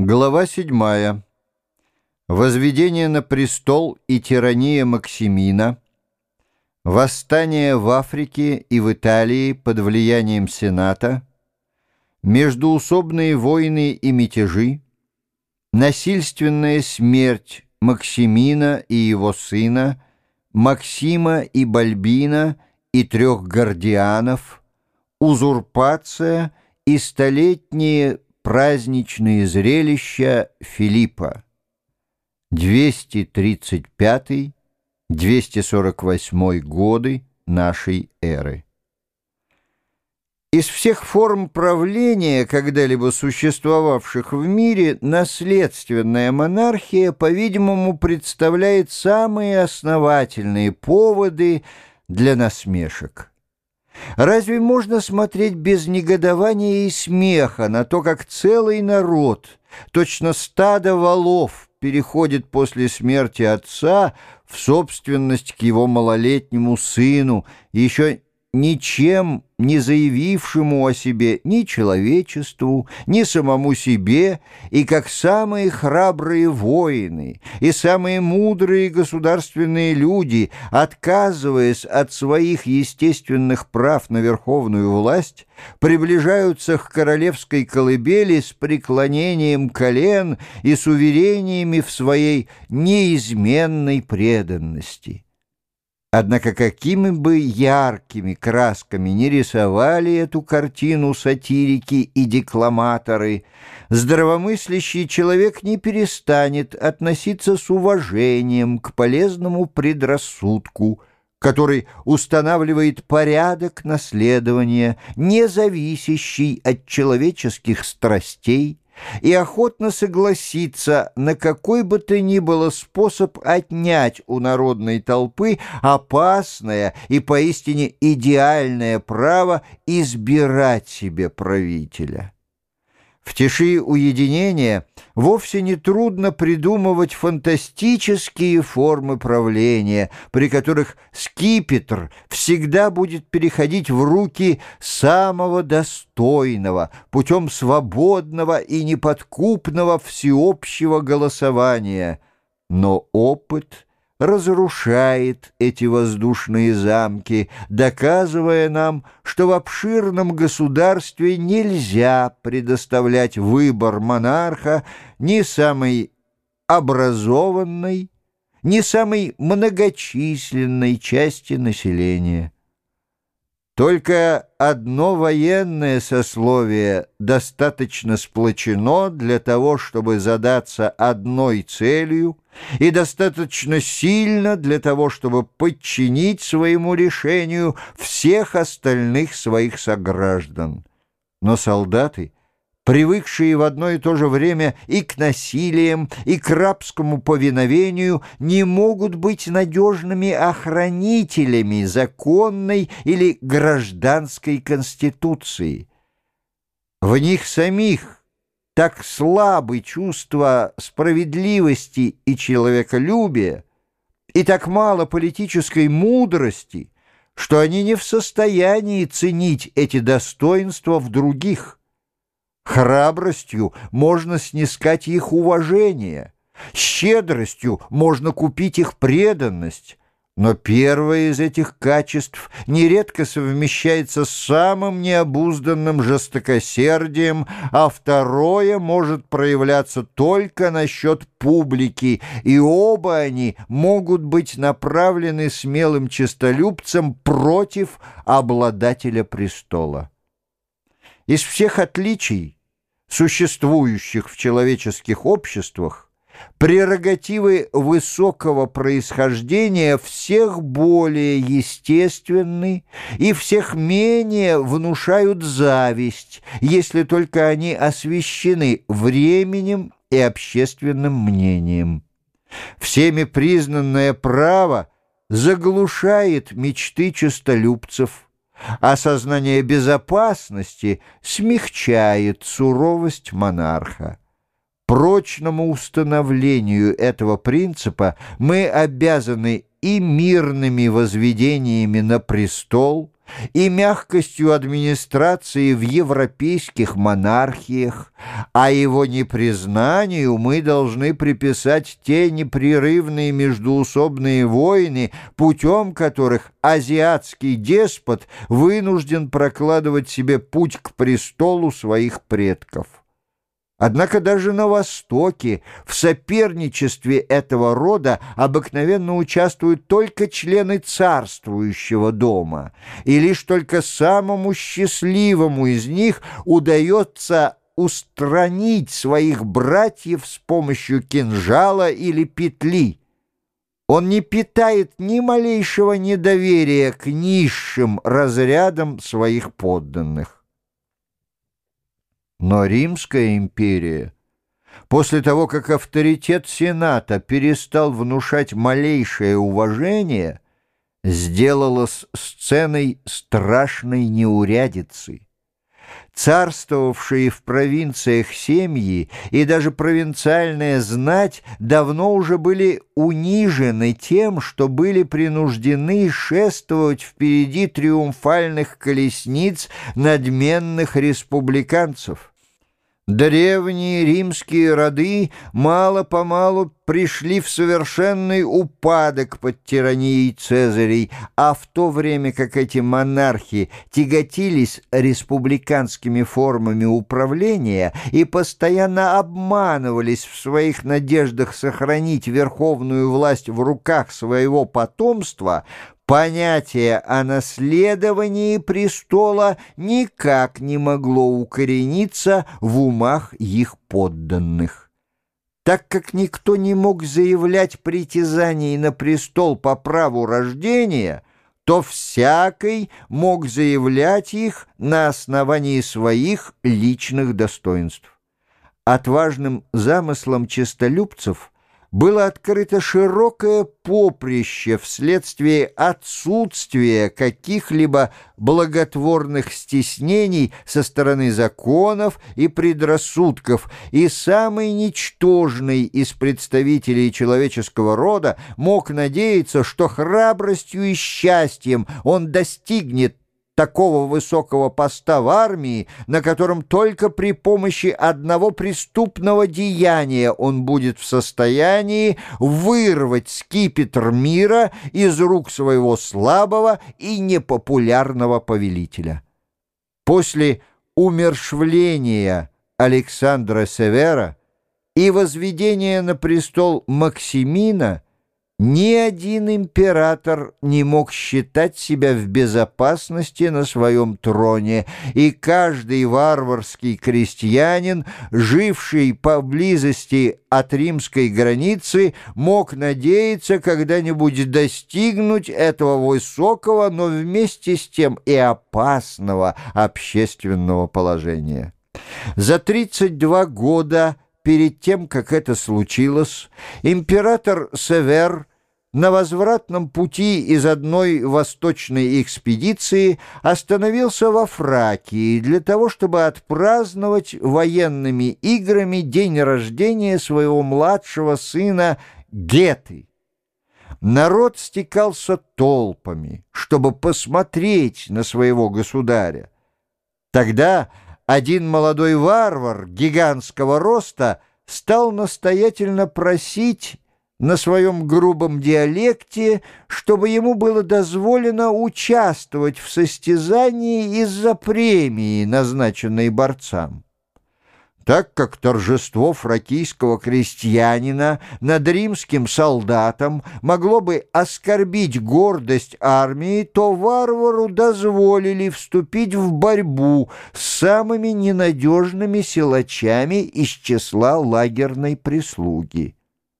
Глава 7. Возведение на престол и тирания Максимина. Восстание в Африке и в Италии под влиянием Сената. Междуусобные войны и мятежи. Насильственная смерть Максимина и его сына, Максима и Бальбина и трех гардианов. Узурпация и столетние Праздничные зрелища Филиппа. 235-248 годы нашей эры. Из всех форм правления, когда-либо существовавших в мире, наследственная монархия, по-видимому, представляет самые основательные поводы для насмешек. Разве можно смотреть без негодования и смеха на то, как целый народ, точно стадо валов, переходит после смерти отца в собственность к его малолетнему сыну, еще ничем не заявившему о себе ни человечеству, ни самому себе, и как самые храбрые воины и самые мудрые государственные люди, отказываясь от своих естественных прав на верховную власть, приближаются к королевской колыбели с преклонением колен и с уверениями в своей неизменной преданности. Однако какими бы яркими красками не рисовали эту картину сатирики и декламаторы, здравомыслящий человек не перестанет относиться с уважением к полезному предрассудку, который устанавливает порядок наследования, не зависящий от человеческих страстей, и охотно согласится на какой бы то ни было способ отнять у народной толпы опасное и поистине идеальное право избирать себе правителя. В тиши уединения вовсе не трудно придумывать фантастические формы правления, при которых скипетр всегда будет переходить в руки самого достойного путем свободного и неподкупного всеобщего голосования. Но опыт — разрушает эти воздушные замки, доказывая нам, что в обширном государстве нельзя предоставлять выбор монарха ни самой образованной, ни самой многочисленной части населения. Только одно военное сословие достаточно сплочено для того, чтобы задаться одной целью, и достаточно сильно для того, чтобы подчинить своему решению всех остальных своих сограждан. Но солдаты — привыкшие в одно и то же время и к насилиям, и к рабскому повиновению, не могут быть надежными охранителями законной или гражданской конституции. В них самих так слабы чувства справедливости и человеколюбия, и так мало политической мудрости, что они не в состоянии ценить эти достоинства в других. Храбростью можно снискать их уважение, щедростью можно купить их преданность, но первое из этих качеств нередко совмещается с самым необузданным жестокосердием, а второе может проявляться только насчет публики, и оба они могут быть направлены смелым честолюбцем против обладателя престола. Из всех отличий существующих в человеческих обществах, прерогативы высокого происхождения всех более естественны и всех менее внушают зависть, если только они освещены временем и общественным мнением. Всеми признанное право заглушает мечты честолюбцев – Осознание безопасности смягчает суровость монарха. Прочному установлению этого принципа мы обязаны и мирными возведениями на престол, и мягкостью администрации в европейских монархиях, а его непризнанию мы должны приписать те непрерывные междуусобные войны, путем которых азиатский деспот вынужден прокладывать себе путь к престолу своих предков. Однако даже на Востоке в соперничестве этого рода обыкновенно участвуют только члены царствующего дома, и лишь только самому счастливому из них удается устранить своих братьев с помощью кинжала или петли. Он не питает ни малейшего недоверия к низшим разрядам своих подданных. Но Римская империя, после того, как авторитет Сената перестал внушать малейшее уважение, сделалась сценой страшной неурядицы царствовавшие в провинциях семьи и даже провинциальная знать давно уже были унижены тем, что были принуждены шествовать впереди триумфальных колесниц надменных республиканцев. Древние римские роды мало-помалу пришли в совершенный упадок под тиранией Цезарей, а в то время как эти монархи тяготились республиканскими формами управления и постоянно обманывались в своих надеждах сохранить верховную власть в руках своего потомства, Понятие о наследовании престола никак не могло укорениться в умах их подданных. Так как никто не мог заявлять притязаний на престол по праву рождения, то всякий мог заявлять их на основании своих личных достоинств. Отважным замыслом честолюбцев – было открыто широкое поприще вследствие отсутствия каких-либо благотворных стеснений со стороны законов и предрассудков, и самый ничтожный из представителей человеческого рода мог надеяться, что храбростью и счастьем он достигнет такого высокого поста в армии, на котором только при помощи одного преступного деяния он будет в состоянии вырвать скипетр мира из рук своего слабого и непопулярного повелителя. После умершвления Александра Севера и возведения на престол Максимина – ни один император не мог считать себя в безопасности на своем троне, и каждый варварский крестьянин, живший поблизости от римской границы, мог надеяться когда-нибудь достигнуть этого высокого, но вместе с тем и опасного общественного положения. За 32 года перед тем, как это случилось, император Север на возвратном пути из одной восточной экспедиции остановился во Фракии для того, чтобы отпраздновать военными играми день рождения своего младшего сына Геты. Народ стекался толпами, чтобы посмотреть на своего государя. Тогда один молодой варвар гигантского роста стал настоятельно просить на своем грубом диалекте, чтобы ему было дозволено участвовать в состязании из-за премии, назначенной борцам так как торжество фракийского крестьянина над римским солдатом могло бы оскорбить гордость армии, то варвару дозволили вступить в борьбу с самыми ненадежными силачами из числа лагерной прислуги.